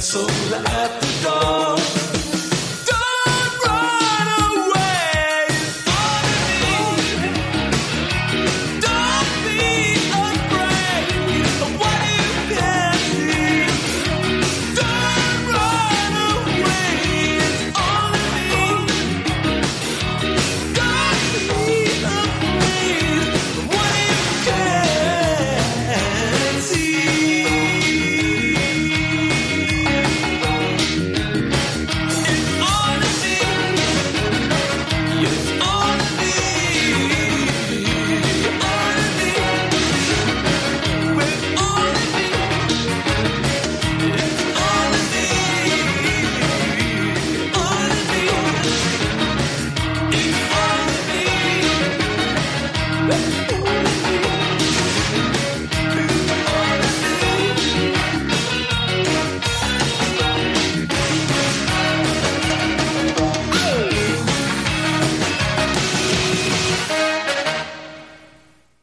Soul at the door.